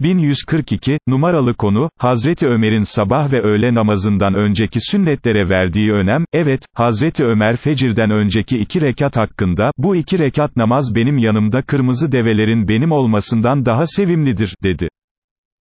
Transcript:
1142, numaralı konu, Hazreti Ömer'in sabah ve öğle namazından önceki sünnetlere verdiği önem, evet, Hazreti Ömer fecirden önceki iki rekat hakkında, bu iki rekat namaz benim yanımda kırmızı develerin benim olmasından daha sevimlidir, dedi.